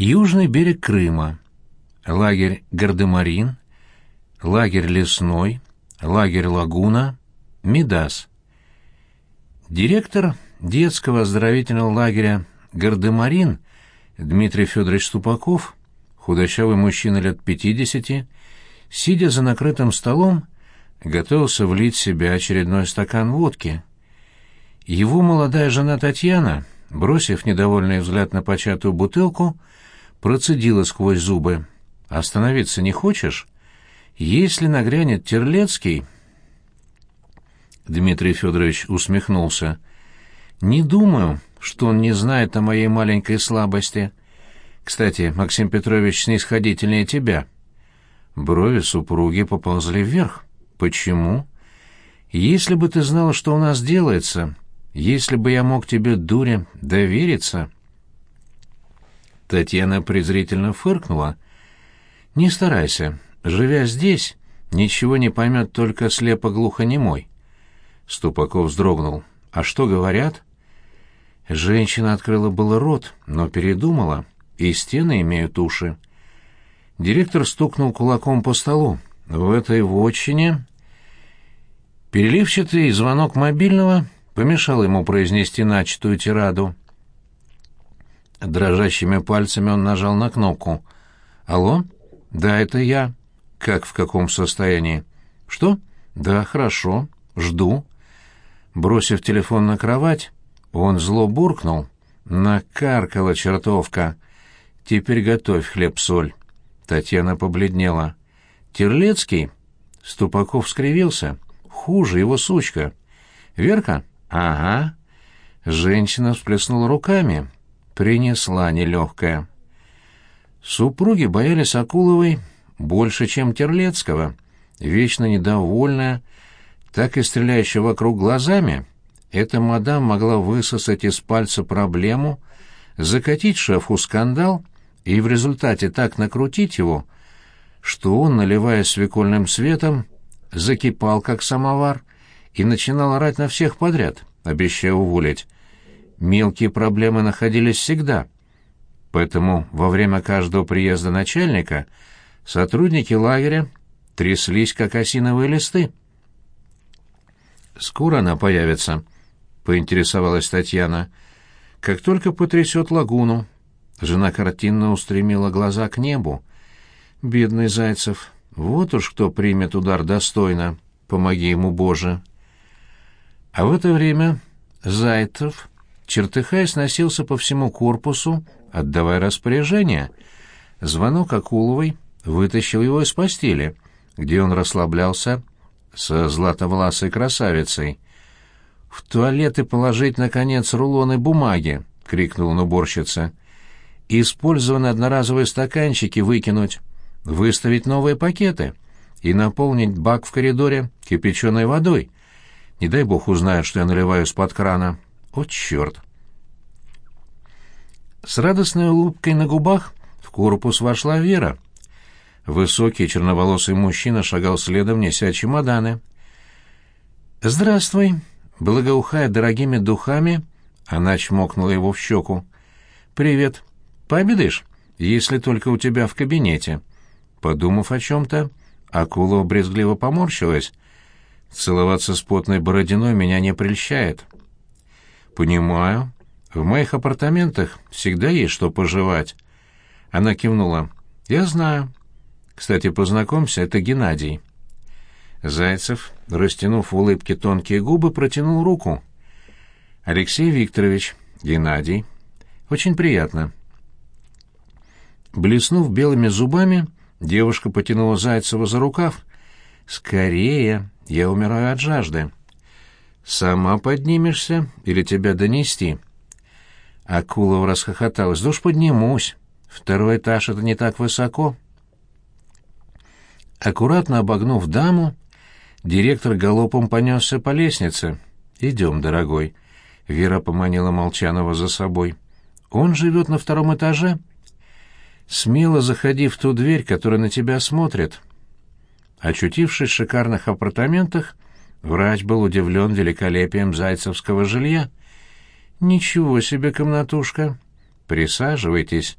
Южный берег Крыма. Лагерь Гардемарин. Лагерь Лесной. Лагерь Лагуна. Мидас. Директор детского оздоровительного лагеря Гардемарин Дмитрий Федорович Ступаков, худощавый мужчина лет пятидесяти, сидя за накрытым столом, готовился влить в себя очередной стакан водки. Его молодая жена Татьяна, бросив недовольный взгляд на початую бутылку, процедила сквозь зубы. «Остановиться не хочешь? Если нагрянет Терлецкий...» Дмитрий Федорович усмехнулся. «Не думаю, что он не знает о моей маленькой слабости. Кстати, Максим Петрович снисходительнее тебя». Брови супруги поползли вверх. «Почему?» «Если бы ты знал, что у нас делается, если бы я мог тебе, дуре, довериться...» Татьяна презрительно фыркнула. «Не старайся. Живя здесь, ничего не поймет только слепо-глухонемой». Ступаков вздрогнул. «А что говорят?» Женщина открыла было рот, но передумала, и стены имеют уши. Директор стукнул кулаком по столу. В этой вотчине... Переливчатый звонок мобильного помешал ему произнести начатую тираду. Дрожащими пальцами он нажал на кнопку. «Алло? Да, это я. Как в каком состоянии? Что? Да, хорошо. Жду». Бросив телефон на кровать, он зло буркнул. «Накаркала чертовка. Теперь готовь хлеб-соль». Татьяна побледнела. «Терлецкий?» Ступаков скривился. «Хуже его сучка». «Верка?» «Ага». Женщина всплеснула руками принесла нелегкая. Супруги боялись Акуловой больше, чем Терлецкого, вечно недовольная, так и стреляющая вокруг глазами. Эта мадам могла высосать из пальца проблему, закатить шефу скандал и в результате так накрутить его, что он, наливая свекольным светом, закипал, как самовар, и начинал орать на всех подряд, обещая уволить мелкие проблемы находились всегда. Поэтому во время каждого приезда начальника сотрудники лагеря тряслись, как осиновые листы. «Скоро она появится», — поинтересовалась Татьяна. «Как только потрясет лагуну». Жена картинно устремила глаза к небу. «Бедный Зайцев, вот уж кто примет удар достойно. Помоги ему, Боже». А в это время Зайцев чертыхаясь, носился по всему корпусу, отдавая распоряжение. Звонок Акуловой вытащил его из постели, где он расслаблялся со златовласой красавицей. «В туалеты положить, наконец, рулоны бумаги!» — крикнул он уборщице. «Использованные одноразовые стаканчики выкинуть, выставить новые пакеты и наполнить бак в коридоре кипяченой водой. Не дай бог узнают, что я наливаю из-под крана». О, черт! С радостной улыбкой на губах в корпус вошла Вера. Высокий черноволосый мужчина шагал следом, неся чемоданы. «Здравствуй!» Благоухая дорогими духами, она чмокнула его в щеку. «Привет. Пообедаешь, если только у тебя в кабинете». Подумав о чем-то, Акулова брезгливо поморщилась. «Целоваться с потной бородиной меня не прельщает». «Понимаю. В моих апартаментах всегда есть что пожевать». Она кивнула. «Я знаю. Кстати, познакомься, это Геннадий». Зайцев, растянув в улыбке тонкие губы, протянул руку. «Алексей Викторович, Геннадий. Очень приятно». Блеснув белыми зубами, девушка потянула Зайцева за рукав. «Скорее, я умираю от жажды». «Сама поднимешься или тебя донести?» Акулова расхохоталась. «Да уж поднимусь. Второй этаж — это не так высоко». Аккуратно обогнув даму, директор галопом понесся по лестнице. «Идем, дорогой». Вера поманила Молчанова за собой. «Он живет на втором этаже?» «Смело заходи в ту дверь, которая на тебя смотрит». Очутившись в шикарных апартаментах, Врач был удивлен великолепием зайцевского жилья. «Ничего себе комнатушка! Присаживайтесь!»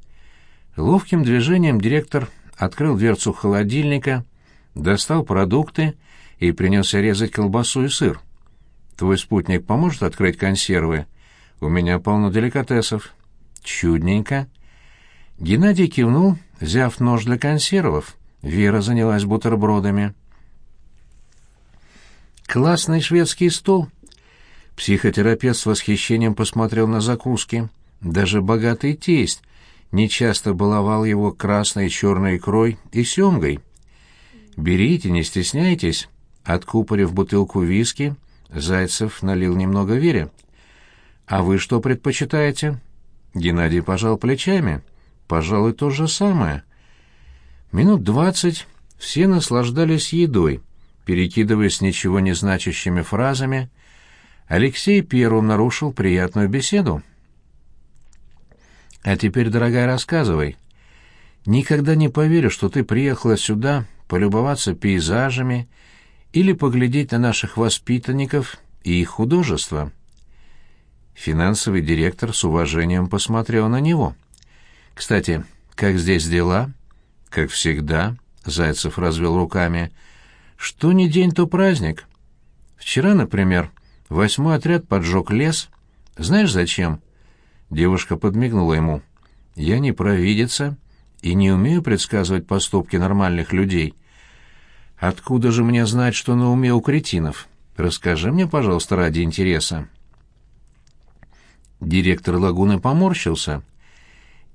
Ловким движением директор открыл дверцу холодильника, достал продукты и принялся резать колбасу и сыр. «Твой спутник поможет открыть консервы? У меня полно деликатесов». «Чудненько». Геннадий кивнул, взяв нож для консервов. Вера занялась бутербродами. «Классный шведский стол!» Психотерапевт с восхищением посмотрел на закуски. Даже богатый тесть нечасто баловал его красной и черной икрой и семгой. «Берите, не стесняйтесь». Откупорив бутылку виски, Зайцев налил немного Вере. «А вы что предпочитаете?» Геннадий пожал плечами. «Пожалуй, то же самое». Минут двадцать все наслаждались едой, перекидываясь ничего не значащими фразами. Алексей первым нарушил приятную беседу. «А теперь, дорогая, рассказывай. Никогда не поверю, что ты приехала сюда полюбоваться пейзажами или поглядеть на наших воспитанников и их художество». Финансовый директор с уважением посмотрел на него. «Кстати, как здесь дела?» «Как всегда», — Зайцев развел руками. «Что ни день, то праздник. Вчера, например, восьмой отряд поджег лес. Знаешь, зачем?» Девушка подмигнула ему. «Я не провидица и не умею предсказывать поступки нормальных людей. Откуда же мне знать, что на уме у кретинов? Расскажи мне, пожалуйста, ради интереса». Директор лагуны поморщился.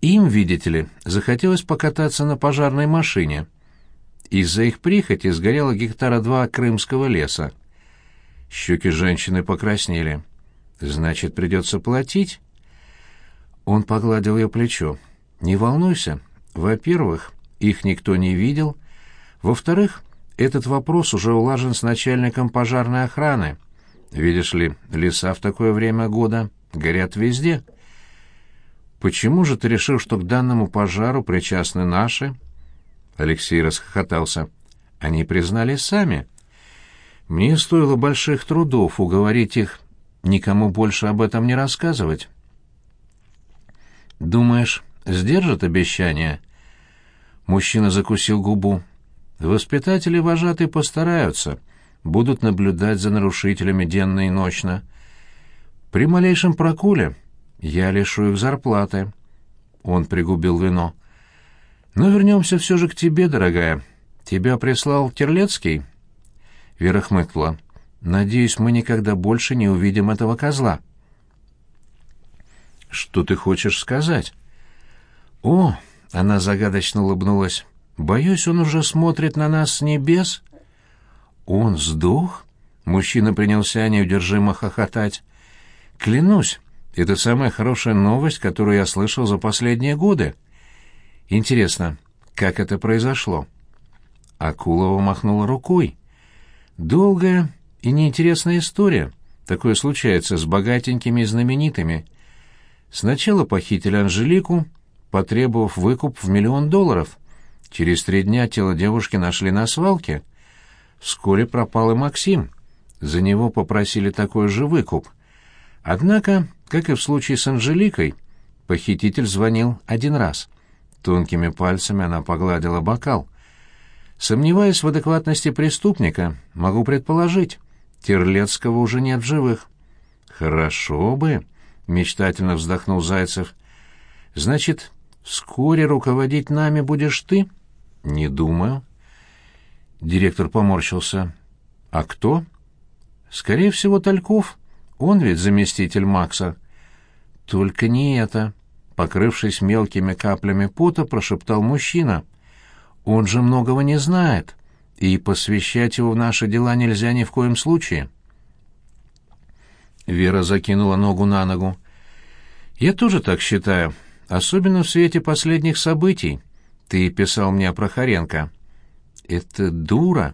Им, видите ли, захотелось покататься на пожарной машине. Из-за их прихоти сгорело гектара два крымского леса. Щеки женщины покраснели. «Значит, придется платить?» Он погладил ее плечо. «Не волнуйся. Во-первых, их никто не видел. Во-вторых, этот вопрос уже улажен с начальником пожарной охраны. Видишь ли, леса в такое время года горят везде. Почему же ты решил, что к данному пожару причастны наши? Алексей расхохотался. Они признались сами. Мне стоило больших трудов уговорить их никому больше об этом не рассказывать. Думаешь, сдержат обещание? Мужчина закусил губу. Воспитатели вожатые постараются, будут наблюдать за нарушителями денно и ночно. При малейшем проколе я лишу их зарплаты. Он пригубил вино. Но вернемся все же к тебе, дорогая. Тебя прислал Терлецкий? Вера хмыкнула. Надеюсь, мы никогда больше не увидим этого козла. Что ты хочешь сказать? О, она загадочно улыбнулась. Боюсь, он уже смотрит на нас с небес. Он сдох? Мужчина принялся неудержимо хохотать. Клянусь, это самая хорошая новость, которую я слышал за последние годы. Интересно, как это произошло? Акулова махнула рукой. Долгая и неинтересная история. Такое случается с богатенькими и знаменитыми. Сначала похитили Анжелику, потребовав выкуп в миллион долларов. Через три дня тело девушки нашли на свалке. Вскоре пропал и Максим. За него попросили такой же выкуп. Однако, как и в случае с Анжеликой, похититель звонил один раз. Тонкими пальцами она погладила бокал. Сомневаясь в адекватности преступника, могу предположить, Терлецкого уже нет в живых. «Хорошо бы», — мечтательно вздохнул Зайцев. «Значит, вскоре руководить нами будешь ты?» «Не думаю». Директор поморщился. «А кто?» «Скорее всего, Тальков». Он ведь заместитель Макса. Только не это, покрывшись мелкими каплями пота, прошептал мужчина. Он же многого не знает, и посвящать его в наши дела нельзя ни в коем случае. Вера закинула ногу на ногу. Я тоже так считаю, особенно в свете последних событий. Ты писал мне про Харенко. Это дура.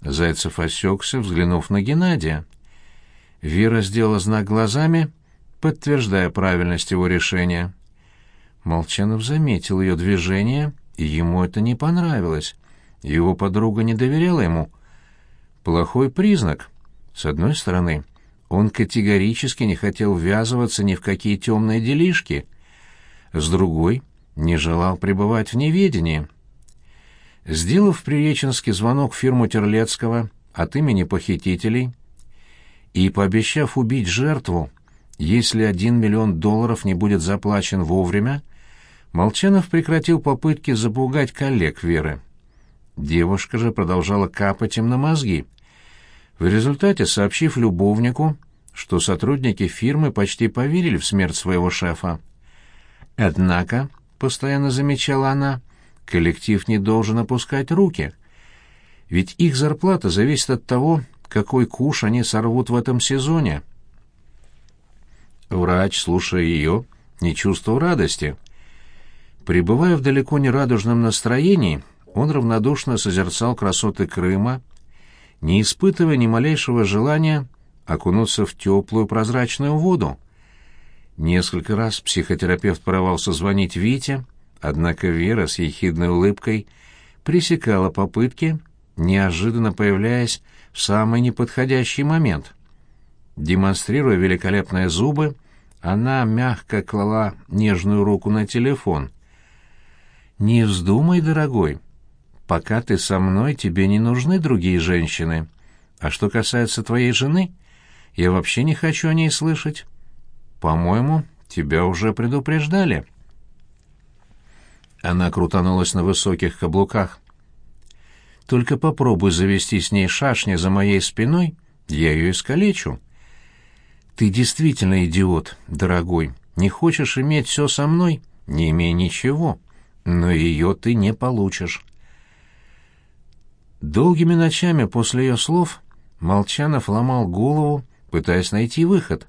Зайцев осекся, взглянув на Геннадия. Вера сделала знак глазами, подтверждая правильность его решения. Молчанов заметил ее движение, и ему это не понравилось. Его подруга не доверяла ему. Плохой признак. С одной стороны, он категорически не хотел ввязываться ни в какие темные делишки. С другой, не желал пребывать в неведении. Сделав в Приреченске звонок в фирму Терлецкого от имени похитителей и пообещав убить жертву, если один миллион долларов не будет заплачен вовремя, Молчанов прекратил попытки запугать коллег Веры. Девушка же продолжала капать им на мозги. В результате, сообщив любовнику, что сотрудники фирмы почти поверили в смерть своего шефа. Однако, постоянно замечала она, коллектив не должен опускать руки. Ведь их зарплата зависит от того, какой куш они сорвут в этом сезоне. Врач, слушая ее, не чувствовал радости. Пребывая в далеко не радужном настроении, он равнодушно созерцал красоты Крыма, не испытывая ни малейшего желания окунуться в теплую прозрачную воду. Несколько раз психотерапевт порывался звонить Вите, однако Вера с ехидной улыбкой пресекала попытки, неожиданно появляясь в самый неподходящий момент. Демонстрируя великолепные зубы, она мягко клала нежную руку на телефон. «Не вздумай, дорогой. Пока ты со мной, тебе не нужны другие женщины. А что касается твоей жены, я вообще не хочу о ней слышать. По-моему, тебя уже предупреждали». Она крутанулась на высоких каблуках. «Только попробуй завести с ней шашни за моей спиной, я ее искалечу». «Ты действительно идиот, дорогой. Не хочешь иметь все со мной? Не имей ничего. Но ее ты не получишь». Долгими ночами после ее слов Молчанов ломал голову, пытаясь найти выход.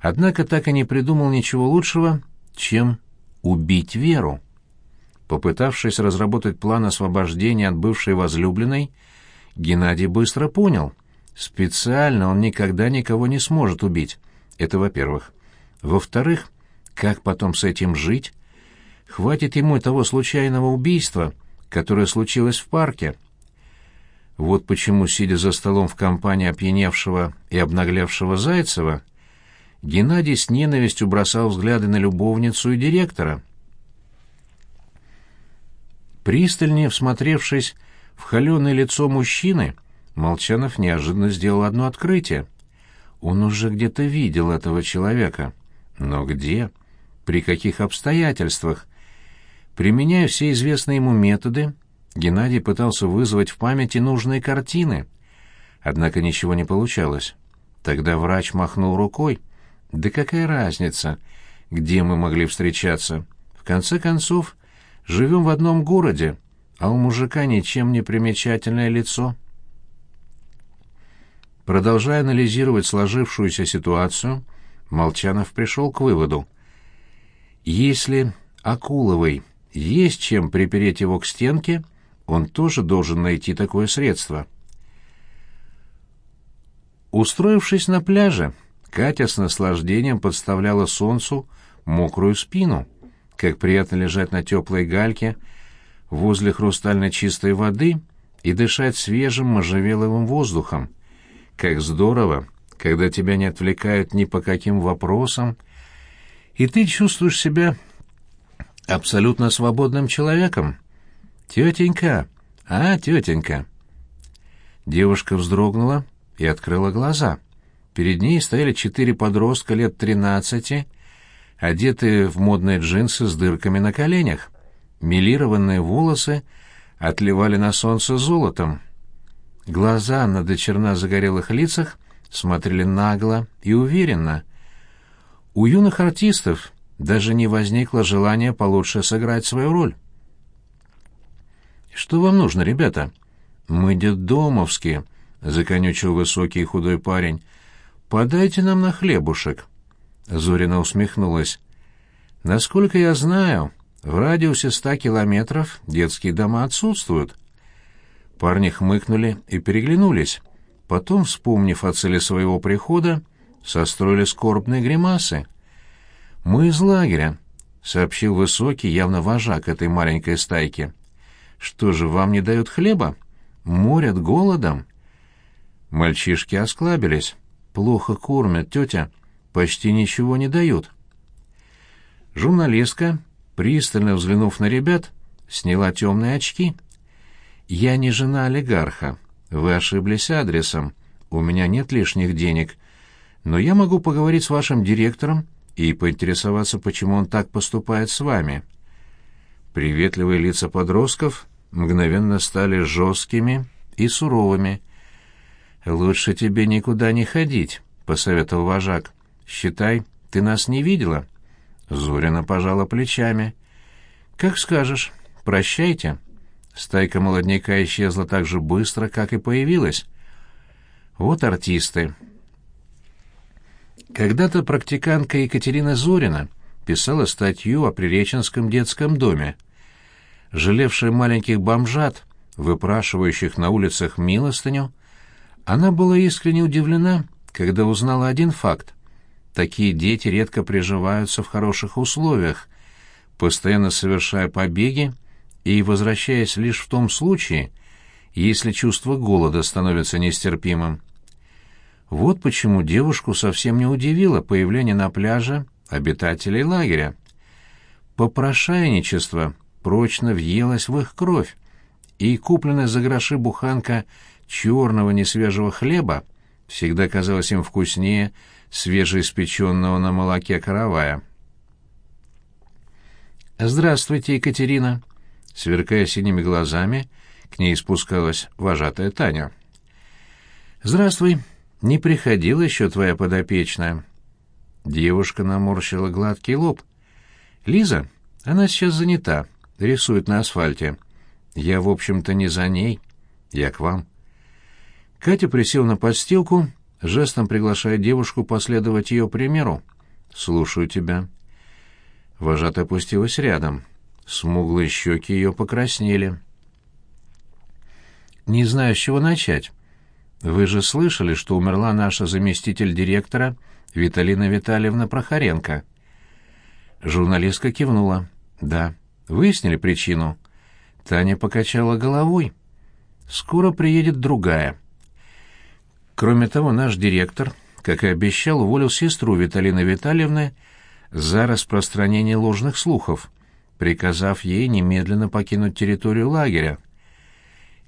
Однако так и не придумал ничего лучшего, чем убить Веру. Попытавшись разработать план освобождения от бывшей возлюбленной, Геннадий быстро понял — Специально он никогда никого не сможет убить. Это во-первых. Во-вторых, как потом с этим жить? Хватит ему того случайного убийства, которое случилось в парке. Вот почему, сидя за столом в компании опьяневшего и обнаглевшего Зайцева, Геннадий с ненавистью бросал взгляды на любовницу и директора. Пристальнее всмотревшись в холеное лицо мужчины, Молчанов неожиданно сделал одно открытие. Он уже где-то видел этого человека. Но где? При каких обстоятельствах? Применяя все известные ему методы, Геннадий пытался вызвать в памяти нужные картины. Однако ничего не получалось. Тогда врач махнул рукой. «Да какая разница, где мы могли встречаться? В конце концов, живем в одном городе, а у мужика ничем не примечательное лицо». Продолжая анализировать сложившуюся ситуацию, Молчанов пришел к выводу. Если Акуловой есть чем припереть его к стенке, он тоже должен найти такое средство. Устроившись на пляже, Катя с наслаждением подставляла солнцу мокрую спину. Как приятно лежать на теплой гальке возле хрустально чистой воды и дышать свежим можжевеловым воздухом. Как здорово, когда тебя не отвлекают ни по каким вопросам, и ты чувствуешь себя абсолютно свободным человеком. Тетенька, а, тетенька. Девушка вздрогнула и открыла глаза. Перед ней стояли четыре подростка лет тринадцати, одетые в модные джинсы с дырками на коленях. Милированные волосы отливали на солнце золотом. Глаза на дочерна загорелых лицах смотрели нагло и уверенно. У юных артистов даже не возникло желания получше сыграть свою роль. «Что вам нужно, ребята?» «Мы детдомовские», — законючил высокий худой парень. «Подайте нам на хлебушек». Зорина усмехнулась. «Насколько я знаю, в радиусе ста километров детские дома отсутствуют. Парни хмыкнули и переглянулись. Потом, вспомнив о цели своего прихода, состроили скорбные гримасы. «Мы из лагеря», — сообщил высокий, явно вожак этой маленькой стайки. «Что же, вам не дают хлеба? Морят голодом?» Мальчишки осклабились. «Плохо кормят, тетя. Почти ничего не дают». Журналистка пристально взглянув на ребят, сняла темные очки. «Я не жена олигарха. Вы ошиблись адресом. У меня нет лишних денег. Но я могу поговорить с вашим директором и поинтересоваться, почему он так поступает с вами». Приветливые лица подростков мгновенно стали жесткими и суровыми. «Лучше тебе никуда не ходить», — посоветовал вожак. «Считай, ты нас не видела». Зорина пожала плечами. «Как скажешь. Прощайте». Стайка молодняка исчезла так же быстро, как и появилась. Вот артисты. Когда-то практикантка Екатерина Зорина писала статью о Приреченском детском доме. Жалевшая маленьких бомжат, выпрашивающих на улицах милостыню, она была искренне удивлена, когда узнала один факт. Такие дети редко приживаются в хороших условиях, постоянно совершая побеги и возвращаясь лишь в том случае, если чувство голода становится нестерпимым. Вот почему девушку совсем не удивило появление на пляже обитателей лагеря. Попрошайничество прочно въелось в их кровь, и купленная за гроши буханка черного несвежего хлеба всегда казалась им вкуснее свежеиспеченного на молоке каравая. «Здравствуйте, Екатерина!» Сверкая синими глазами, к ней спускалась вожатая Таня. «Здравствуй. Не приходила еще твоя подопечная?» Девушка наморщила гладкий лоб. «Лиза? Она сейчас занята, рисует на асфальте. Я, в общем-то, не за ней. Я к вам». Катя присел на подстилку, жестом приглашая девушку последовать ее примеру. «Слушаю тебя». Вожатая опустилась рядом. Смуглые щеки ее покраснели. «Не знаю, с чего начать. Вы же слышали, что умерла наша заместитель директора Виталина Витальевна Прохоренко?» Журналистка кивнула. «Да. Выяснили причину?» Таня покачала головой. «Скоро приедет другая». Кроме того, наш директор, как и обещал, уволил сестру Виталины Витальевны за распространение ложных слухов приказав ей немедленно покинуть территорию лагеря.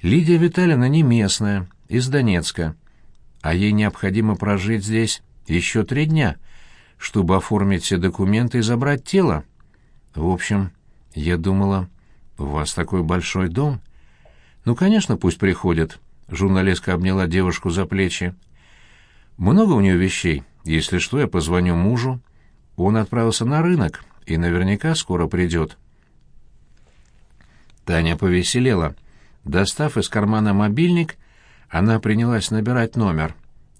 Лидия Витальевна не местная, из Донецка, а ей необходимо прожить здесь еще три дня, чтобы оформить все документы и забрать тело. В общем, я думала, у вас такой большой дом. Ну, конечно, пусть приходят. Журналистка обняла девушку за плечи. Много у нее вещей. Если что, я позвоню мужу. Он отправился на рынок и наверняка скоро придет. Таня повеселела. Достав из кармана мобильник, она принялась набирать номер.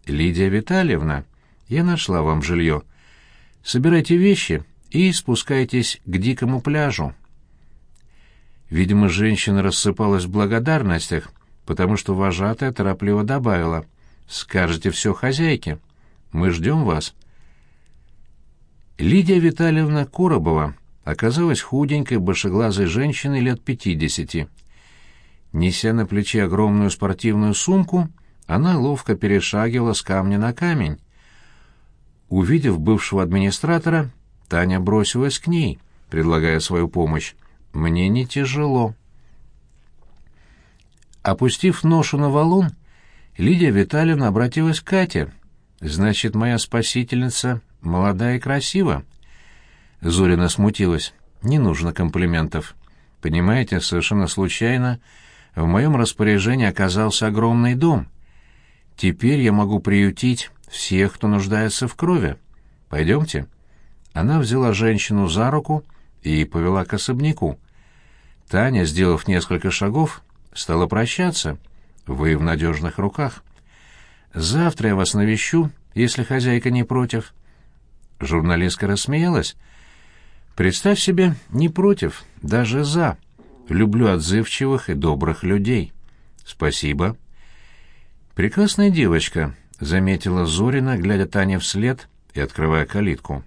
«Лидия Витальевна, я нашла вам жилье. Собирайте вещи и спускайтесь к дикому пляжу». Видимо, женщина рассыпалась в благодарностях, потому что вожатая торопливо добавила. «Скажете все хозяйке. Мы ждем вас». Лидия Витальевна Коробова оказалась худенькой, большеглазой женщиной лет пятидесяти. Неся на плече огромную спортивную сумку, она ловко перешагивала с камня на камень. Увидев бывшего администратора, Таня бросилась к ней, предлагая свою помощь. «Мне не тяжело». Опустив ношу на валун, Лидия Витальевна обратилась к Кате. «Значит, моя спасительница молода и красива?» Зорина смутилась. «Не нужно комплиментов. Понимаете, совершенно случайно в моем распоряжении оказался огромный дом. Теперь я могу приютить всех, кто нуждается в крови. Пойдемте». Она взяла женщину за руку и повела к особняку. Таня, сделав несколько шагов, стала прощаться. «Вы в надежных руках. Завтра я вас навещу, если хозяйка не против». Журналистка рассмеялась, Представь себе, не против, даже за. Люблю отзывчивых и добрых людей. Спасибо. Прекрасная девочка, заметила Зорина, глядя Тане вслед и открывая калитку.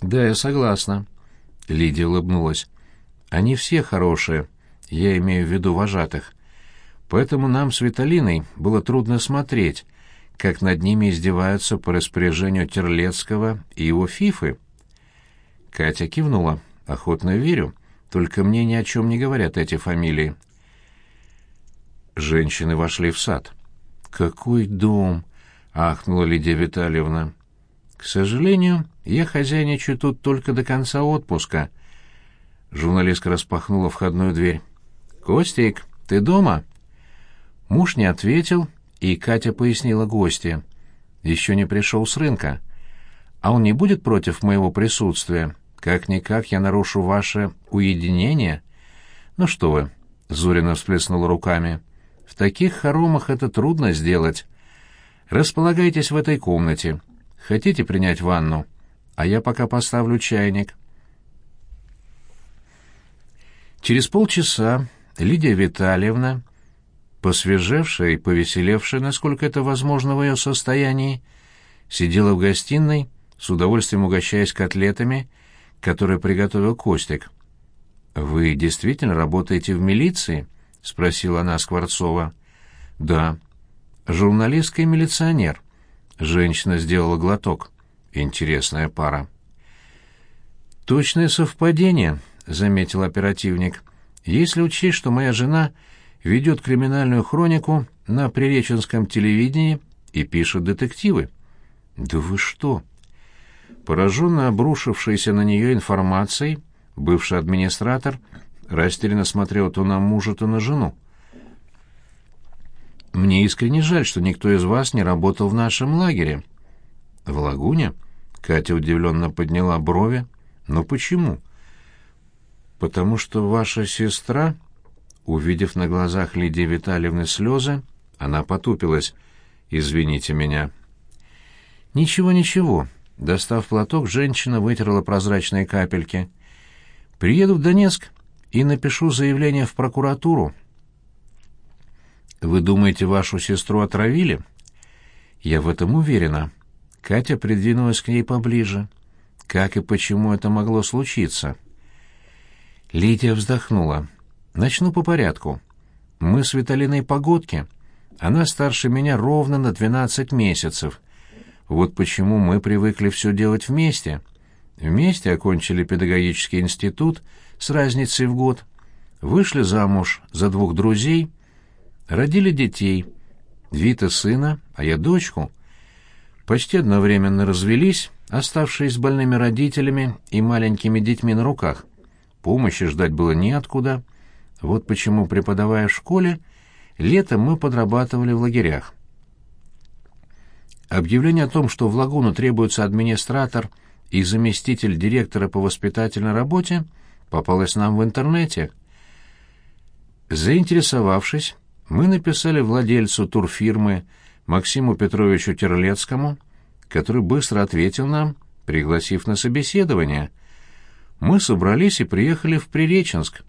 Да, я согласна. Лидия улыбнулась. Они все хорошие, я имею в виду вожатых. Поэтому нам с Виталиной было трудно смотреть, как над ними издеваются по распоряжению Терлецкого и его фифы. Катя кивнула. Охотно верю, только мне ни о чем не говорят эти фамилии. Женщины вошли в сад. «Какой дом!» — ахнула Лидия Витальевна. «К сожалению, я хозяйничаю тут только до конца отпуска». Журналистка распахнула входную дверь. «Костик, ты дома?» Муж не ответил, и Катя пояснила гостье. «Еще не пришел с рынка. А он не будет против моего присутствия? Как-никак я нарушу ваше уединение?» «Ну что вы», — Зурина всплеснула руками, — в таких хоромах это трудно сделать. Располагайтесь в этой комнате. Хотите принять ванну? А я пока поставлю чайник. Через полчаса Лидия Витальевна, посвежевшая и повеселевшая, насколько это возможно в ее состоянии, сидела в гостиной, с удовольствием угощаясь котлетами, которые приготовил Костик. «Вы действительно работаете в милиции?» — спросила она Скворцова. «Да». «Журналистка и милиционер». Женщина сделала глоток. «Интересная пара». «Точное совпадение», — заметил оперативник. «Если учесть, что моя жена ведет криминальную хронику на Приреченском телевидении и пишет детективы». «Да вы что?» Пораженно обрушившийся на нее информацией, бывший администратор растерянно смотрел то на мужа, то на жену. «Мне искренне жаль, что никто из вас не работал в нашем лагере». «В лагуне?» — Катя удивленно подняла брови. «Но почему?» «Потому что ваша сестра...» Увидев на глазах Лидии Витальевны слезы, она потупилась. «Извините меня». «Ничего, ничего». Достав платок, женщина вытерла прозрачные капельки. «Приеду в Донецк, и напишу заявление в прокуратуру. Вы думаете, вашу сестру отравили? Я в этом уверена. Катя придвинулась к ней поближе. Как и почему это могло случиться? Лидия вздохнула. Начну по порядку. Мы с Виталиной погодки. Она старше меня ровно на двенадцать месяцев. Вот почему мы привыкли все делать вместе. Вместе окончили педагогический институт — с разницей в год, вышли замуж за двух друзей, родили детей, Вита сына, а я дочку. Почти одновременно развелись, оставшись с больными родителями и маленькими детьми на руках. Помощи ждать было неоткуда. Вот почему, преподавая в школе, летом мы подрабатывали в лагерях. Объявление о том, что в лагуну требуется администратор и заместитель директора по воспитательной работе – попалась нам в интернете. Заинтересовавшись, мы написали владельцу турфирмы Максиму Петровичу Терлецкому, который быстро ответил нам, пригласив на собеседование. Мы собрались и приехали в Приреченск.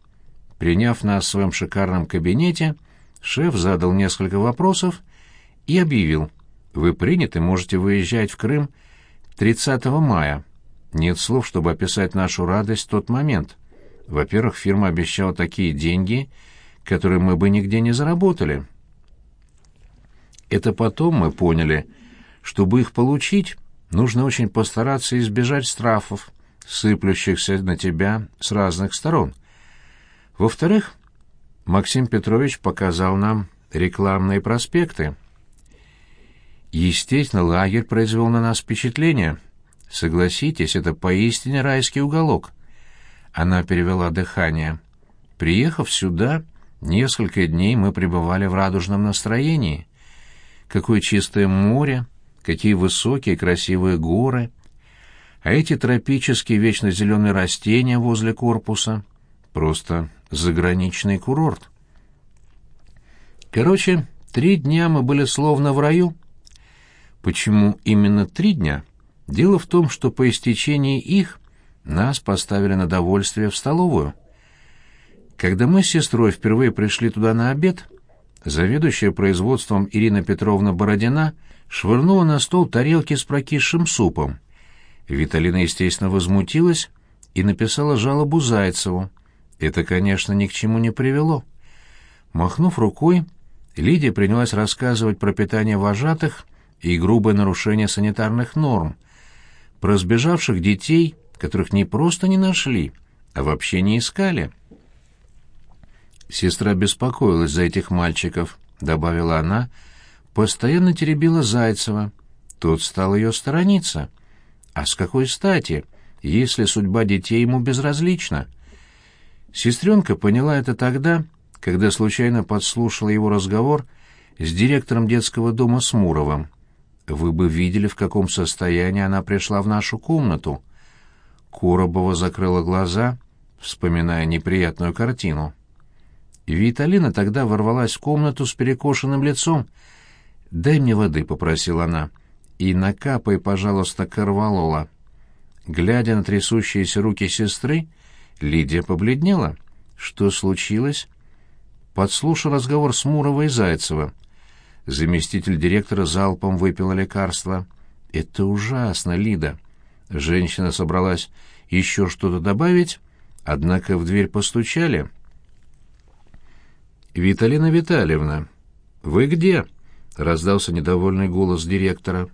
Приняв нас в своем шикарном кабинете, шеф задал несколько вопросов и объявил, «Вы приняты, можете выезжать в Крым 30 мая». Нет слов, чтобы описать нашу радость в тот момент. Во-первых, фирма обещала такие деньги, которые мы бы нигде не заработали. Это потом мы поняли, чтобы их получить, нужно очень постараться избежать штрафов, сыплющихся на тебя с разных сторон. Во-вторых, Максим Петрович показал нам рекламные проспекты. Естественно, лагерь произвел на нас впечатление. Согласитесь, это поистине райский уголок — она перевела дыхание. Приехав сюда, несколько дней мы пребывали в радужном настроении. Какое чистое море, какие высокие красивые горы. А эти тропические вечно зеленые растения возле корпуса — просто заграничный курорт. Короче, три дня мы были словно в раю. Почему именно три дня? Дело в том, что по истечении их нас поставили на довольствие в столовую. Когда мы с сестрой впервые пришли туда на обед, заведующая производством Ирина Петровна Бородина швырнула на стол тарелки с прокисшим супом. Виталина, естественно, возмутилась и написала жалобу Зайцеву. Это, конечно, ни к чему не привело. Махнув рукой, Лидия принялась рассказывать про питание вожатых и грубое нарушение санитарных норм, про сбежавших детей которых не просто не нашли, а вообще не искали. Сестра беспокоилась за этих мальчиков, добавила она, постоянно теребила Зайцева. Тот стал ее сторониться. А с какой стати, если судьба детей ему безразлична? Сестренка поняла это тогда, когда случайно подслушала его разговор с директором детского дома Смуровым. Вы бы видели, в каком состоянии она пришла в нашу комнату. Коробова закрыла глаза, вспоминая неприятную картину. Виталина тогда ворвалась в комнату с перекошенным лицом. «Дай мне воды», — попросила она, — «и накапай, пожалуйста, корвалола». Глядя на трясущиеся руки сестры, Лидия побледнела. «Что случилось?» Подслушал разговор с Муровой и Зайцева. Заместитель директора залпом выпила лекарство. «Это ужасно, Лида». Женщина собралась еще что-то добавить, однако в дверь постучали. «Виталина Витальевна, вы где?» — раздался недовольный голос директора.